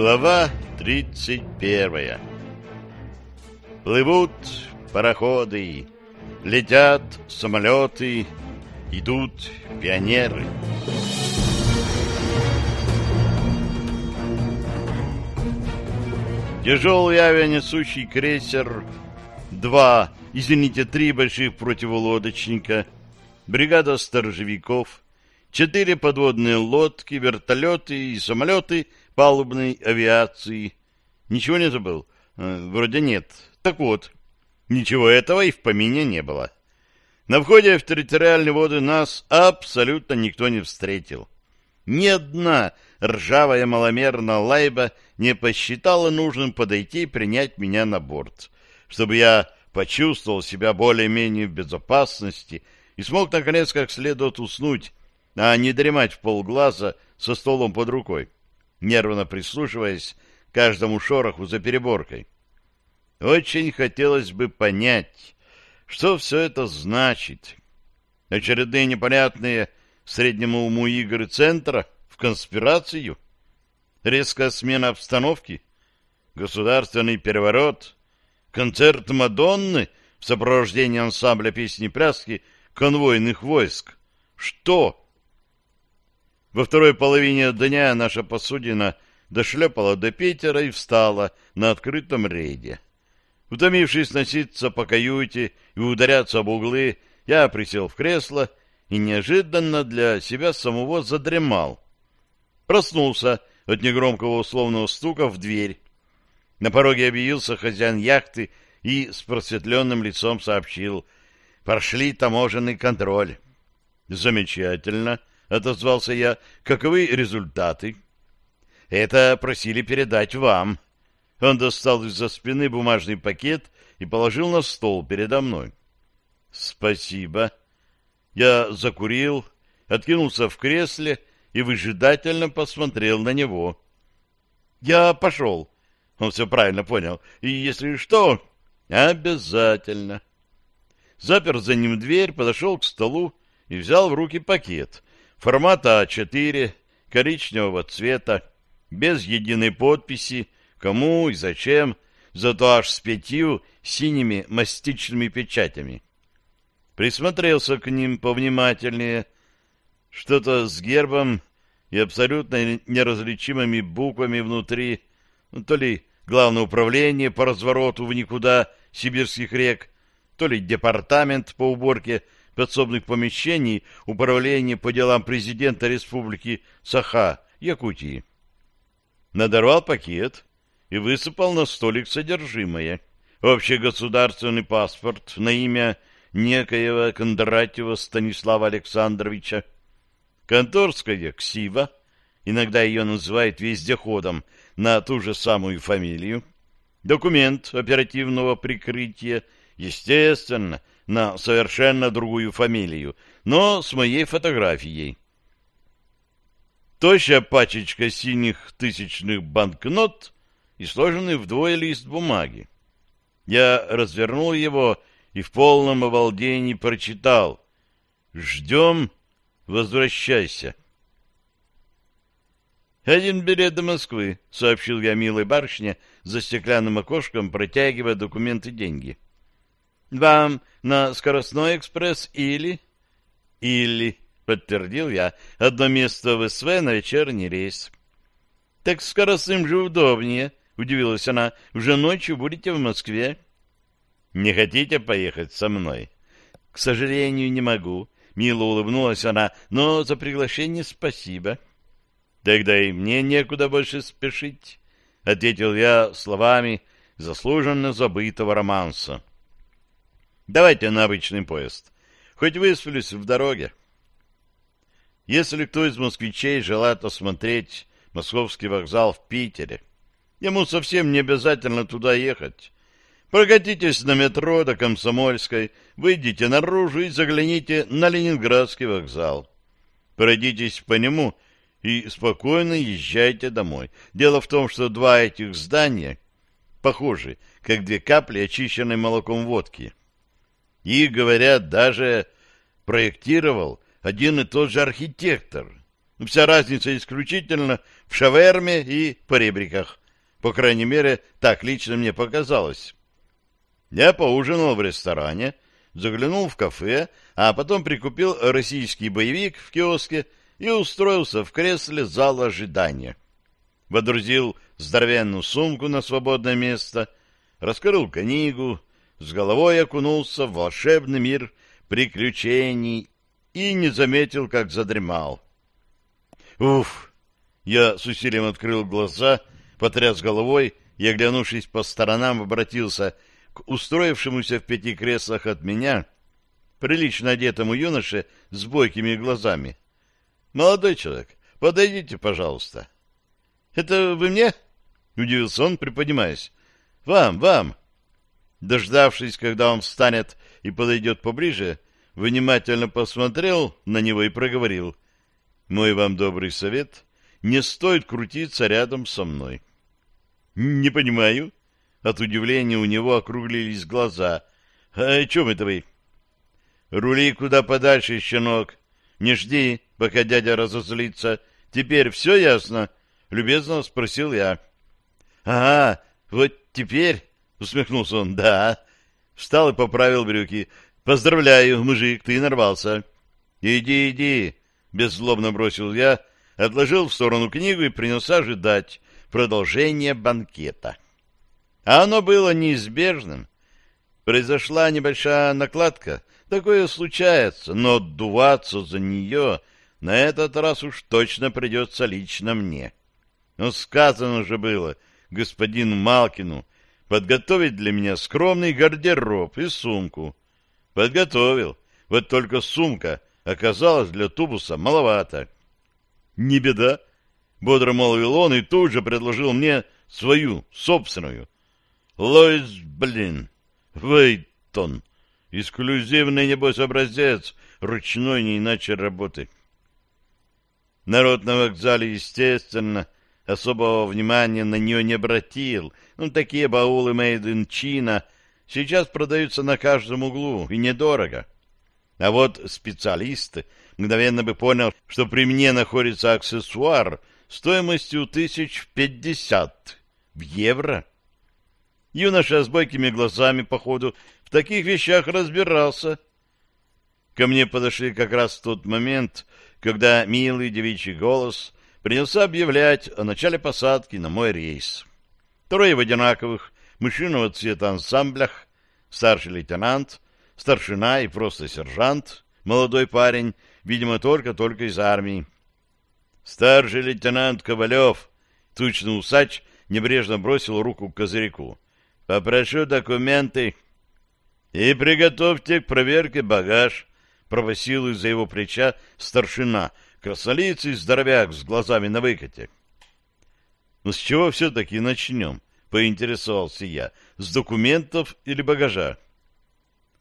Глава 31 Плывут пароходы, летят самолеты, идут пионеры. Тяжелый авианесущий крейсер, два, извините, три больших противолодочника, бригада сторожевиков, четыре подводные лодки, вертолеты и самолеты палубной авиации. Ничего не забыл? Э, вроде нет. Так вот, ничего этого и в помине не было. На входе в территориальные воды нас абсолютно никто не встретил. Ни одна ржавая маломерная лайба не посчитала нужным подойти и принять меня на борт, чтобы я почувствовал себя более-менее в безопасности и смог, наконец, как следует уснуть, а не дремать в полглаза со столом под рукой, нервно прислушиваясь к каждому шороху за переборкой. Очень хотелось бы понять, что все это значит. Очередные непонятные среднему уму игры центра в конспирацию? Резкая смена обстановки? Государственный переворот? Концерт Мадонны в сопровождении ансамбля песни-пляски конвойных войск? Что? Во второй половине дня наша посудина дошлепала до Питера и встала на открытом рейде. Утомившись носиться по каюте и ударяться об углы, я присел в кресло и неожиданно для себя самого задремал. Проснулся от негромкого условного стука в дверь. На пороге объявился хозяин яхты и с просветленным лицом сообщил «Прошли таможенный контроль». «Замечательно», — отозвался я. «Каковы результаты?» «Это просили передать вам». Он достал из-за спины бумажный пакет и положил на стол передо мной. «Спасибо». Я закурил, откинулся в кресле и выжидательно посмотрел на него. «Я пошел». Он все правильно понял. «И если что, обязательно». Запер за ним дверь, подошел к столу и взял в руки пакет формата А4, коричневого цвета, без единой подписи, кому и зачем, зато аж с пятью синими мастичными печатями. Присмотрелся к ним повнимательнее. Что-то с гербом и абсолютно неразличимыми буквами внутри, ну, то ли Главное управление по развороту в никуда сибирских рек, то ли департамент по уборке подсобных помещений управления по делам президента Республики Саха, Якутии. Надорвал пакет и высыпал на столик содержимое. Общегосударственный паспорт на имя некоего Кондратьева Станислава Александровича, конторская ксива, иногда ее называют вездеходом, на ту же самую фамилию, документ оперативного прикрытия, естественно, на совершенно другую фамилию, но с моей фотографией. Тощая пачечка синих тысячных банкнот и сложенный вдвое лист бумаги. Я развернул его и в полном обалдении прочитал «Ждем, возвращайся». «Один билет до Москвы», — сообщил я милой барышне за стеклянным окошком, протягивая документы деньги. «Вам на скоростной экспресс или...» «Или», — подтвердил я, — «одно место в СВ на вечерний рейс». «Так скоростным же удобнее», — удивилась она. «Уже ночью будете в Москве». «Не хотите поехать со мной?» «К сожалению, не могу», — мило улыбнулась она, — «но за приглашение спасибо». Тогда и мне некуда больше спешить, — ответил я словами заслуженно забытого романса. Давайте на обычный поезд. Хоть высплюсь в дороге. Если кто из москвичей желает осмотреть московский вокзал в Питере, ему совсем не обязательно туда ехать. Прокатитесь на метро до Комсомольской, выйдите наружу и загляните на Ленинградский вокзал. Пройдитесь по нему — и спокойно езжайте домой. Дело в том, что два этих здания похожи, как две капли очищенной молоком водки. И, говорят, даже проектировал один и тот же архитектор. Вся разница исключительно в шаверме и поребриках. По крайней мере, так лично мне показалось. Я поужинал в ресторане, заглянул в кафе, а потом прикупил российский боевик в киоске и устроился в кресле зала ожидания. Водрузил здоровенную сумку на свободное место, раскрыл книгу, с головой окунулся в волшебный мир приключений и не заметил, как задремал. Уф! Я с усилием открыл глаза, потряс головой и, оглянувшись по сторонам, обратился к устроившемуся в пяти креслах от меня, прилично одетому юноше с бойкими глазами. «Молодой человек, подойдите, пожалуйста». «Это вы мне?» — удивился он, приподнимаясь. «Вам, вам». Дождавшись, когда он встанет и подойдет поближе, внимательно посмотрел на него и проговорил. «Мой вам добрый совет. Не стоит крутиться рядом со мной». «Не понимаю». От удивления у него округлились глаза. «А о чем это вы?» «Рули куда подальше, щенок. Не жди, пока дядя разозлится. Теперь все ясно?» — любезно спросил я. — Ага, вот теперь, — усмехнулся он, — да. Встал и поправил брюки. — Поздравляю, мужик, ты нарвался. — Иди, иди, — беззлобно бросил я, отложил в сторону книгу и принялся ожидать продолжения банкета. А оно было неизбежным. Произошла небольшая накладка, такое случается, но отдуваться за нее на этот раз уж точно придется лично мне. — но сказано же было господину Малкину подготовить для меня скромный гардероб и сумку. Подготовил. Вот только сумка оказалась для тубуса маловато. Не беда, бодро молвил он и тут же предложил мне свою, собственную. Лоис, блин, Вейтон. Эксклюзивный, небось, образец ручной не иначе работы. Народ на вокзале, естественно, особого внимания на нее не обратил. Ну, такие баулы made in China сейчас продаются на каждом углу, и недорого. А вот специалист мгновенно бы понял, что при мне находится аксессуар стоимостью тысяч пятьдесят в евро. Юноша с бойкими глазами, походу, в таких вещах разбирался. Ко мне подошли как раз в тот момент, когда милый девичий голос принялся объявлять о начале посадки на мой рейс. Трое в одинаковых мышиного цвета ансамблях, старший лейтенант, старшина и просто сержант, молодой парень, видимо, только-только из армии. Старший лейтенант Ковалев, тучный усач, небрежно бросил руку к козырьку. «Попрошу документы и приготовьте к проверке багаж», — пробасил из-за его плеча старшина — Краснолицый здоровяк с глазами на выкате. «Ну, с чего все-таки начнем?» — поинтересовался я. «С документов или багажа?»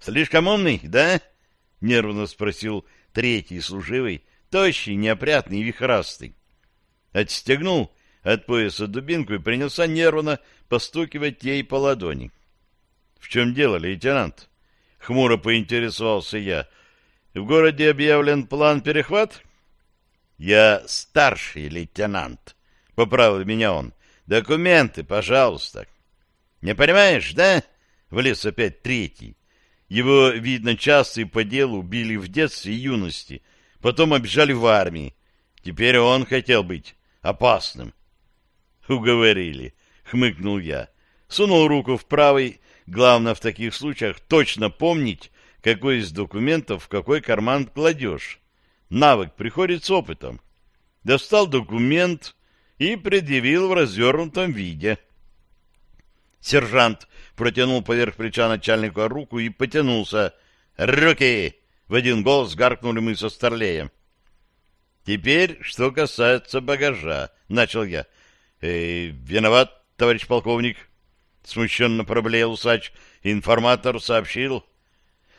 «Слишком умный, да?» — нервно спросил третий служивый, тощий, неопрятный и вихрастый. Отстегнул от пояса дубинку и принялся нервно постукивать ей по ладони. — В чем дело, лейтенант? — хмуро поинтересовался я. — В городе объявлен план перехват? — я старший лейтенант, — поправил меня он. Документы, пожалуйста. Не понимаешь, да? Влез опять третий. Его, видно, часто и по делу били в детстве и юности, потом обижали в армии. Теперь он хотел быть опасным. Уговорили, хмыкнул я. Сунул руку в правый, главное в таких случаях точно помнить, какой из документов в какой карман кладешь. Навык приходит с опытом. Достал документ и предъявил в развернутом виде. Сержант протянул поверх плеча начальника руку и потянулся. «Руки!» — в один голос гаркнули мы со Старлеем. «Теперь, что касается багажа», — начал я. «Э, «Виноват, товарищ полковник», — смущенно проблеял усач. «Информатор сообщил».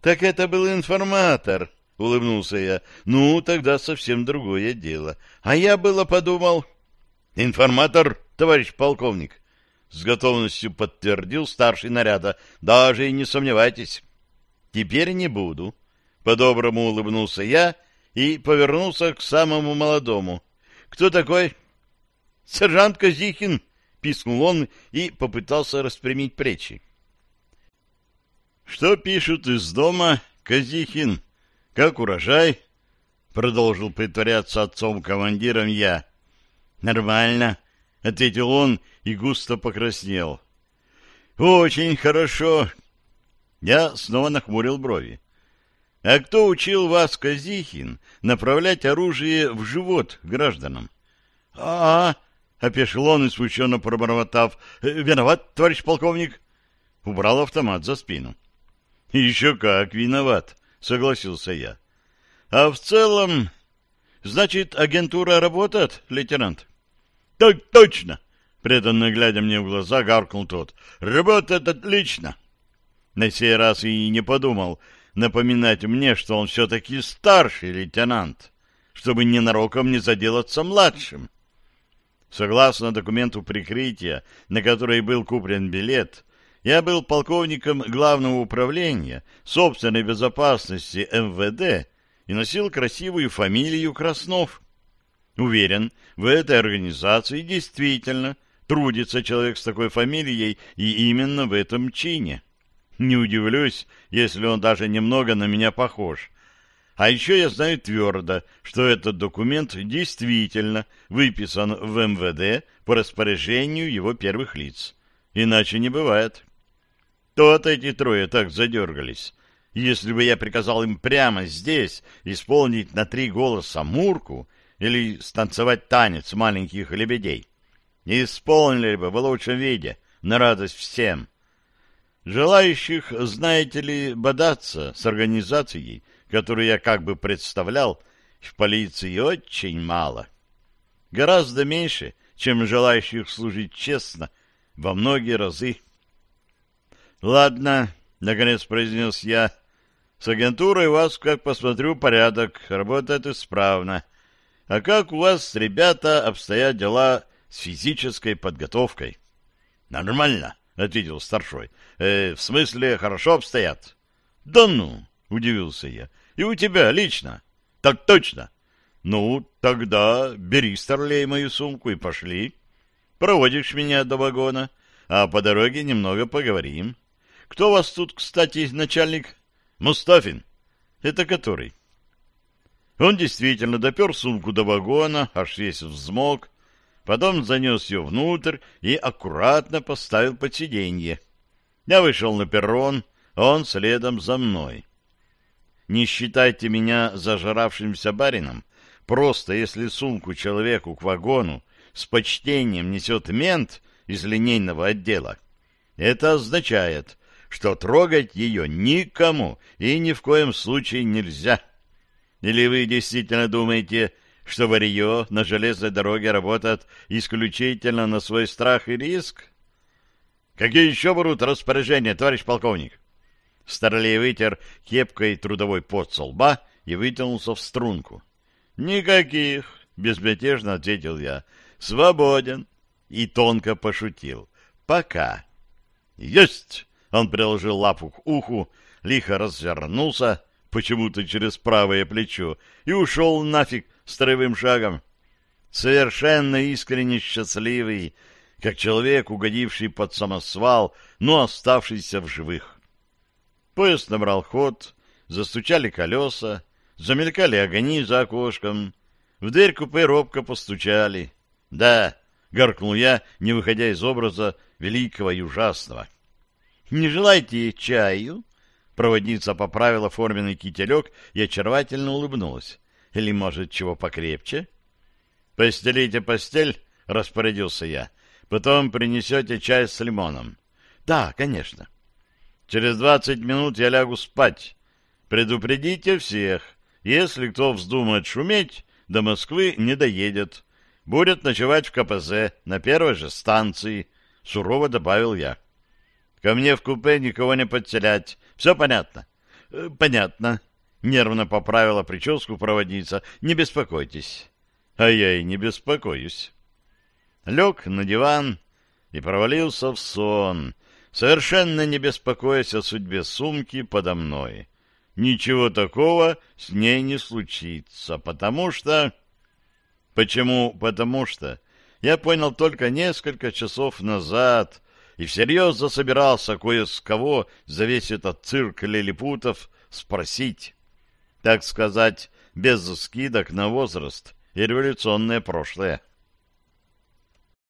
«Так это был информатор», — улыбнулся я. — Ну, тогда совсем другое дело. А я было подумал... — Информатор, товарищ полковник, — с готовностью подтвердил старший наряда. — Даже и не сомневайтесь. — Теперь не буду. По-доброму улыбнулся я и повернулся к самому молодому. «Кто такой?» «Сержант Казихин!» — пискнул он и попытался распрямить плечи. «Что пишут из дома, Казихин? Как урожай?» — продолжил притворяться отцом-командиром я. «Нормально», — ответил он и густо покраснел. «Очень хорошо». Я снова нахмурил брови. «А кто учил вас, Казихин, направлять оружие в живот гражданам?» «А-а-а!» — опешил он и смущенно пробормотав. «Виноват, товарищ полковник!» Убрал автомат за спину. «Еще как виноват!» — согласился я. «А в целом, значит, агентура работает, лейтенант?» «Так точно!» — преданно глядя мне в глаза, гаркнул тот. «Работает отлично!» На сей раз и не подумал напоминать мне, что он все-таки старший лейтенант, чтобы ненароком не заделаться младшим. Согласно документу прикрытия, на который был куплен билет, я был полковником главного управления собственной безопасности МВД и носил красивую фамилию Краснов. Уверен, в этой организации действительно трудится человек с такой фамилией и именно в этом чине. Не удивлюсь, если он даже немного на меня похож, а еще я знаю твердо, что этот документ действительно выписан в МВД по распоряжению его первых лиц. Иначе не бывает. То-то эти трое так задергались. Если бы я приказал им прямо здесь исполнить на три голоса Мурку или станцевать танец маленьких лебедей, исполнили бы в лучшем виде, на радость всем. Желающих, знаете ли, бодаться с организацией — которую я как бы представлял, в полиции очень мало. Гораздо меньше, чем желающих служить честно, во многие разы. «Ладно», — наконец произнес я, — «с агентурой у вас, как посмотрю, порядок, работает исправно. А как у вас, ребята, обстоят дела с физической подготовкой?» «Нормально», — ответил старшой. «Э, «В смысле, хорошо обстоят?» «Да ну!» — удивился я. — И у тебя лично? — Так точно. — Ну, тогда бери, старлей, мою сумку и пошли. Проводишь меня до вагона, а по дороге немного поговорим. Кто у вас тут, кстати, начальник? — Мустафин. — Это который? Он действительно допер сумку до вагона, аж весь взмок, потом занес ее внутрь и аккуратно поставил под сиденье. Я вышел на перрон, он следом за мной. Не считайте меня зажравшимся барином. Просто если сумку человеку к вагону с почтением несет мент из линейного отдела, это означает, что трогать ее никому и ни в коем случае нельзя. Или вы действительно думаете, что варье на железной дороге работает исключительно на свой страх и риск? Какие еще будут распоряжения, товарищ полковник? Старлей вытер кепкой трудовой пот со лба и вытянулся в струнку. «Никаких!» — безмятежно ответил я. «Свободен!» И тонко пошутил. «Пока!» «Есть!» — он приложил лапу к уху, лихо развернулся, почему-то через правое плечо, и ушел нафиг строевым шагом. Совершенно искренне счастливый, как человек, угодивший под самосвал, но оставшийся в живых. Поезд набрал ход, застучали колеса, замелькали огни за окошком. В дверь купе робко постучали. «Да», — гаркнул я, не выходя из образа великого и ужасного. «Не желаете чаю?» Проводница поправила форменный кителек и очаровательно улыбнулась. «Или, может, чего покрепче?» «Постелите постель», — распорядился я. «Потом принесете чай с лимоном». «Да, конечно». Через двадцать минут я лягу спать. Предупредите всех. Если кто вздумает шуметь, до Москвы не доедет. Будет ночевать в КПЗ на первой же станции, — сурово добавил я. Ко мне в купе никого не подселять. Все понятно? Э, — Понятно. Нервно поправила прическу проводница. Не беспокойтесь. А я и не беспокоюсь. Лег на диван и провалился в сон, — совершенно не беспокоясь о судьбе сумки подо мной. ничего такого с ней не случится, потому что... Почему потому что? Я понял только несколько часов назад и всерьез засобирался кое с кого за весь этот цирк лилипутов спросить. Так сказать, без скидок на возраст и революционное прошлое.